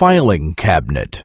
filing cabinet.